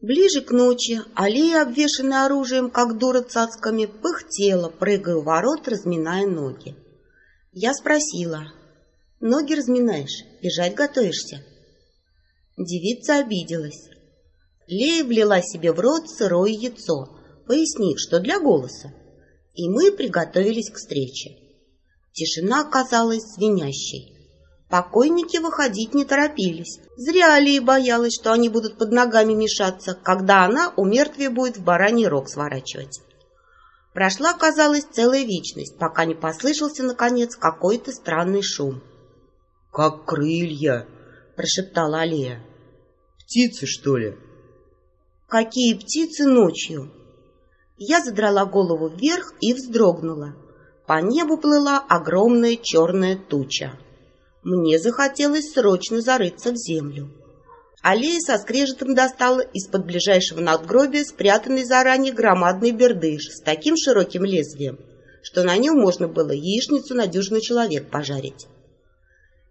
Ближе к ночи аллея, обвешанная оружием, как дура цацками, пыхтела, прыгая у ворот, разминая ноги. Я спросила, ноги разминаешь, бежать готовишься? Девица обиделась. Лея влила себе в рот сырое яйцо, пояснив, что для голоса. И мы приготовились к встрече. Тишина казалась звенящей. Покойники выходить не торопились. Зря Алия боялась, что они будут под ногами мешаться, когда она у мертвия будет в бараний рог сворачивать. Прошла, казалось, целая вечность, пока не послышался, наконец, какой-то странный шум. — Как крылья! — прошептала Алия. — Птицы, что ли? — Какие птицы ночью? Я задрала голову вверх и вздрогнула. По небу плыла огромная черная туча. Мне захотелось срочно зарыться в землю. Аллея со скрежетом достала из-под ближайшего надгробия спрятанный заранее громадный бердыш с таким широким лезвием, что на нем можно было яичницу на дюжину человек пожарить.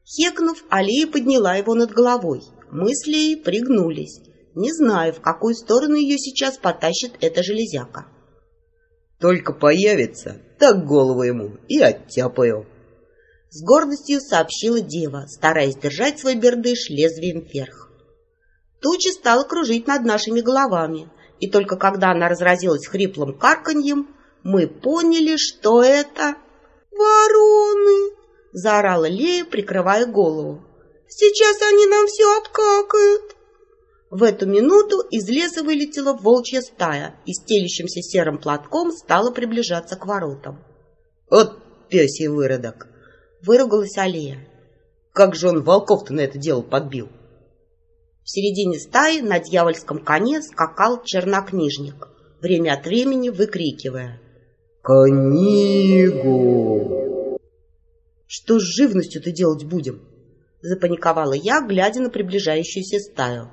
Хекнув, Аллея подняла его над головой. Мысли ей пригнулись, не зная, в какую сторону ее сейчас потащит эта железяка. «Только появится, так голову ему и оттяпаю», с гордостью сообщила дева, стараясь держать свой бердыш лезвием вверх. Туча стала кружить над нашими головами, и только когда она разразилась хриплым карканьем, мы поняли, что это... «Вороны!» — заорала Лея, прикрывая голову. «Сейчас они нам все обкакают!» В эту минуту из леса вылетела волчья стая и стелящимся серым платком стала приближаться к воротам. «Вот пёсий выродок!» Выругалась Алия. Как же он волков-то на это дело подбил? В середине стаи на дьявольском коне скакал чернокнижник, время от времени выкрикивая «Книгу!» «Что с живностью-то делать будем?» Запаниковала я, глядя на приближающуюся стаю.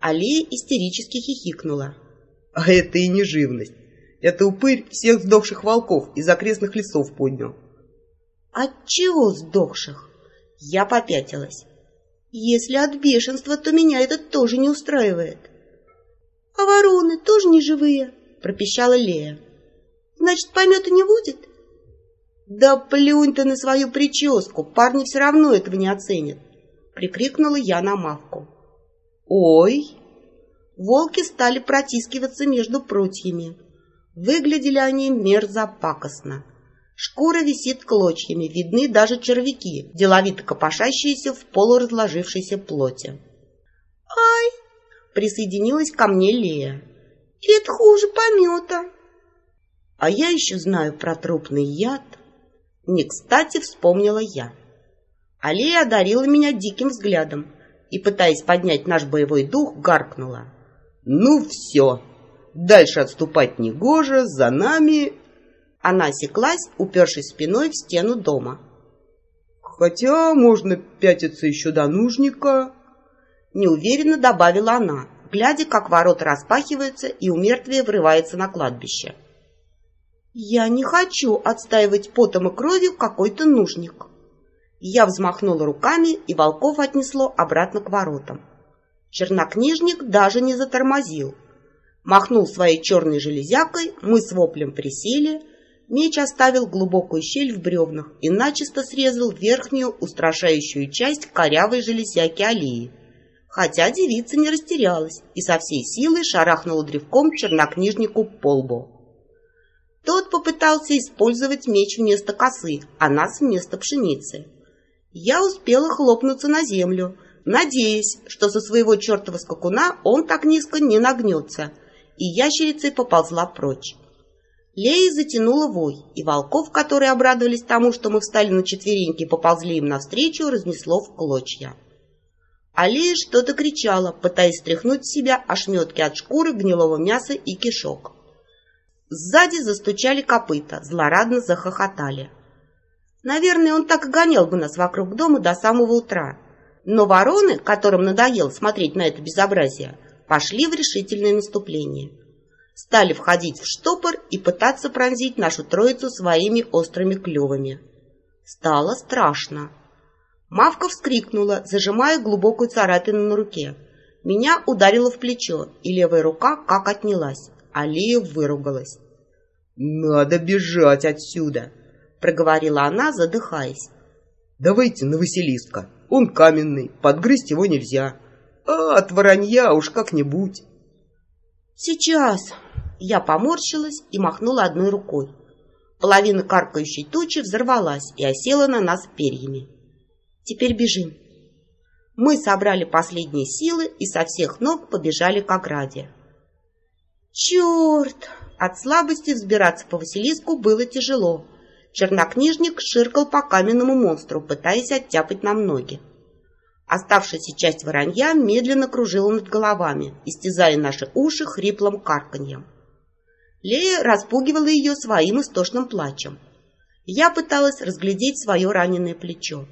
Алия истерически хихикнула. «А это и не живность. Это упырь всех сдохших волков из окрестных лесов поднял. От чего сдохших? Я попятилась. Если от бешенства, то меня это тоже не устраивает. А вороны тоже не живые, пропищала Лея. Значит, помета не будет? Да плюнь ты на свою прическу, парни все равно этого не оценят, прикрикнула я на Мавку. Ой! Волки стали протискиваться между прутьями. Выглядели они мерзопакостно. Шкура висит клочьями, видны даже червяки, деловито копошащиеся в полуразложившейся плоти. «Ай!» — присоединилась ко мне Лея. «Это хуже помета!» «А я еще знаю про трупный яд!» Не кстати вспомнила я. А Лея одарила меня диким взглядом и, пытаясь поднять наш боевой дух, гаркнула. «Ну все! Дальше отступать не гоже, за нами она осеклась, упершись спиной в стену дома. «Хотя можно пятиться еще до нужника», — неуверенно добавила она, глядя, как ворота распахиваются и у мертвия врывается на кладбище. «Я не хочу отстаивать потом и кровью какой-то нужник». Я взмахнула руками, и волков отнесло обратно к воротам. Чернокнижник даже не затормозил. Махнул своей черной железякой, мы с воплем присели, Меч оставил глубокую щель в бревнах и начисто срезал верхнюю устрашающую часть корявой железяки аллеи. Хотя девица не растерялась и со всей силы шарахнула древком чернокнижнику по лбу. Тот попытался использовать меч вместо косы, а нас вместо пшеницы. Я успела хлопнуться на землю, надеясь, что со своего чертова скакуна он так низко не нагнется, и ящерицей поползла прочь. Лея затянула вой, и волков, которые обрадовались тому, что мы встали на четвереньки и поползли им навстречу, разнесло в клочья. А Лея что-то кричала, пытаясь стряхнуть с себя ошметки от шкуры, гнилого мяса и кишок. Сзади застучали копыта, злорадно захохотали. Наверное, он так и гонял бы нас вокруг дома до самого утра. Но вороны, которым надоело смотреть на это безобразие, пошли в решительное наступление стали входить в штопор и пытаться пронзить нашу троицу своими острыми клювами. Стало страшно. Мавка вскрикнула, зажимая глубокую царапину на руке. Меня ударило в плечо, и левая рука как отнялась. Алия выругалась. «Надо бежать отсюда!» — проговорила она, задыхаясь. «Давайте на Василиска. Он каменный, подгрызть его нельзя. А от воронья уж как-нибудь». «Сейчас!» Я поморщилась и махнула одной рукой. Половина каркающей тучи взорвалась и осела на нас перьями. «Теперь бежим!» Мы собрали последние силы и со всех ног побежали к ограде. «Черт!» От слабости взбираться по Василиску было тяжело. Чернокнижник ширкал по каменному монстру, пытаясь оттяпать нам ноги. Оставшаяся часть воронья медленно кружила над головами, истязая наши уши хриплым карканьем. Лея распугивала ее своим истошным плачем. Я пыталась разглядеть свое раненое плечо.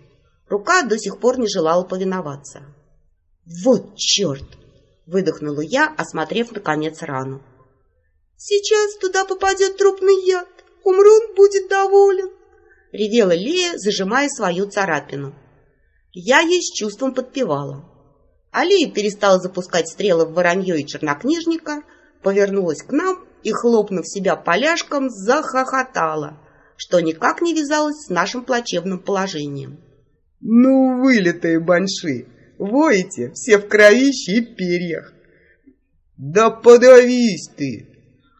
Рука до сих пор не желала повиноваться. «Вот черт!» — выдохнула я, осмотрев, наконец, рану. «Сейчас туда попадет трупный яд. Умрун будет доволен!» — ревела Лея, зажимая свою царапину. Я ей с чувством подпевала. Алия перестала запускать стрелы в воронье и чернокнижника, повернулась к нам и, хлопнув себя поляшком, захохотала, что никак не вязалось с нашим плачевным положением. «Ну, вылитые банши! Воете, все в кровище и перьях!» «Да подавись ты!»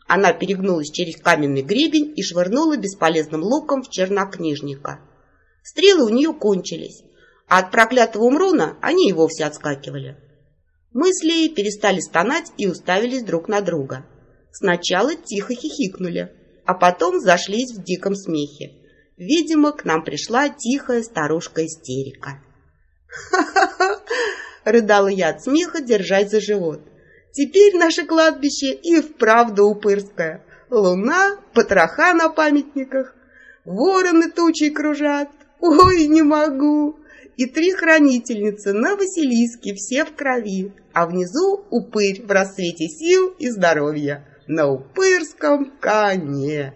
Она перегнулась через каменный гребень и швырнула бесполезным луком в чернокнижника. Стрелы у нее кончились, а от проклятого Умруна они и вовсе отскакивали. Мы с Леей перестали стонать и уставились друг на друга. Сначала тихо хихикнули, а потом зашлись в диком смехе. Видимо, к нам пришла тихая старушка-истерика. «Ха-ха-ха!» — рыдала я от смеха, держась за живот. «Теперь наше кладбище и вправду упырское. Луна, потроха на памятниках, вороны тучей кружат. Ой, не могу!» И три хранительницы на Василиске, все в крови, а внизу упырь в рассвете сил и здоровья на упырском коне.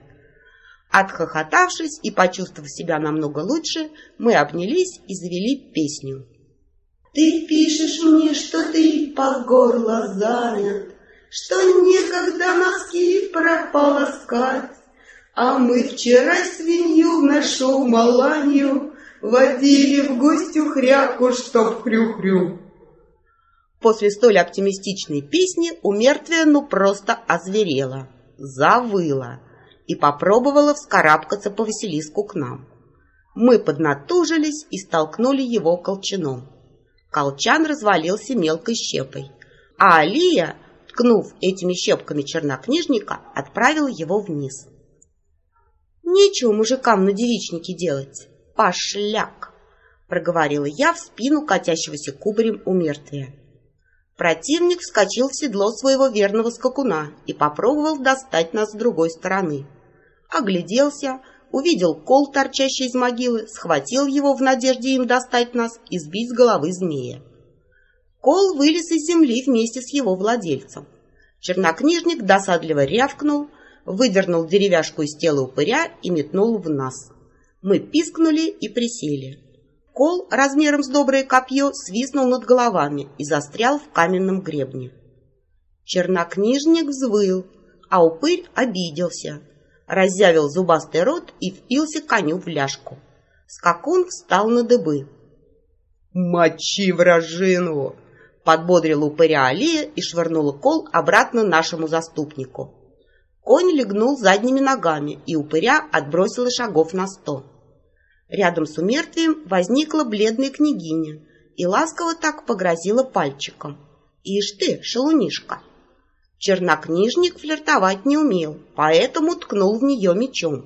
Отхохотавшись и почувствовав себя намного лучше, мы обнялись и завели песню. Ты пишешь мне, что ты по горло занят, Что некогда носки прополоскать, А мы вчера свинью нашу маланью Водили в гостю хряку, чтоб хрю-хрю. После столь оптимистичной песни у мертвия ну просто озверела, завыла и попробовала вскарабкаться по Василиску к нам. Мы поднатужились и столкнули его колчаном. Колчан развалился мелкой щепой, а Алия, ткнув этими щепками чернокнижника, отправила его вниз. «Нечего мужикам на девичнике делать, пошляк!» проговорила я в спину катящегося кубарем у мертвия. Противник вскочил в седло своего верного скакуна и попробовал достать нас с другой стороны огляделся, увидел кол, торчащий из могилы, схватил его в надежде им достать нас и сбить с головы змея. Кол вылез из земли вместе с его владельцем. Чернокнижник досадливо рявкнул, выдернул деревяшку из тела упыря и метнул в нас. Мы пискнули и присели. Кол размером с доброе копье свистнул над головами и застрял в каменном гребне. Чернокнижник взвыл, а упырь обиделся, разъявил зубастый рот и впился коню в ляжку. Скакун встал на дыбы. «Мочи вражину!» — подбодрил упыря Алия и швырнула кол обратно нашему заступнику. Конь легнул задними ногами, и упыря отбросила шагов на сто. Рядом с умертвием возникла бледная княгиня и ласково так погрозила пальчиком. «Ишь ты, шалунишка!» Чернокнижник флиртовать не умел, поэтому ткнул в нее мечом.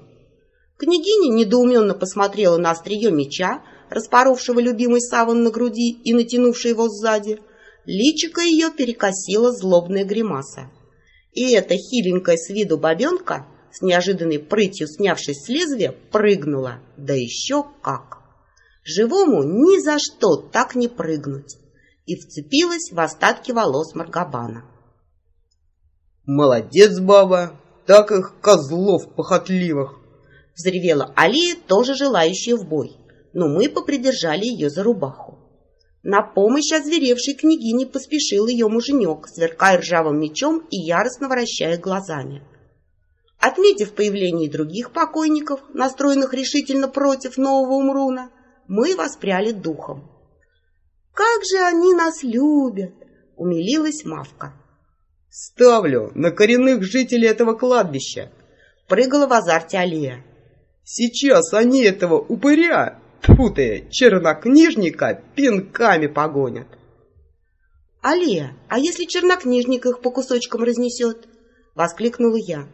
Княгиня недоуменно посмотрела на острие меча, распоровшего любимый саван на груди и натянувший его сзади. Личико ее перекосила злобная гримаса. И эта хиленькая с виду бабенка, с неожиданной прытью снявшись с лезвия, прыгнула. Да еще как! Живому ни за что так не прыгнуть. И вцепилась в остатки волос Маргабана. «Молодец, баба! Так их козлов похотливых!» Взревела Алия, тоже желающая в бой, но мы попридержали ее за рубаху. На помощь озверевшей княгине поспешил ее муженек, сверкая ржавым мечом и яростно вращая глазами. Отметив появление других покойников, настроенных решительно против нового Умруна, мы воспряли духом. «Как же они нас любят!» — умилилась Мавка. «Ставлю на коренных жителей этого кладбища!» — прыгала в азарте Алия. «Сейчас они этого упыря, тьфу ты, чернокнижника, пинками погонят!» «Алия, а если чернокнижник их по кусочкам разнесет?» — воскликнула я.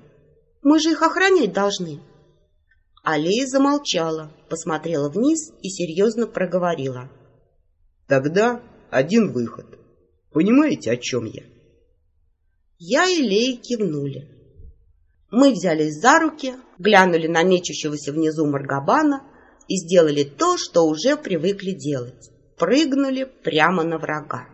Мы же их охранять должны. Алия замолчала, посмотрела вниз и серьезно проговорила. Тогда один выход. Понимаете, о чем я? Я и Лея кивнули. Мы взялись за руки, глянули на мечущегося внизу Маргабана и сделали то, что уже привыкли делать. Прыгнули прямо на врага.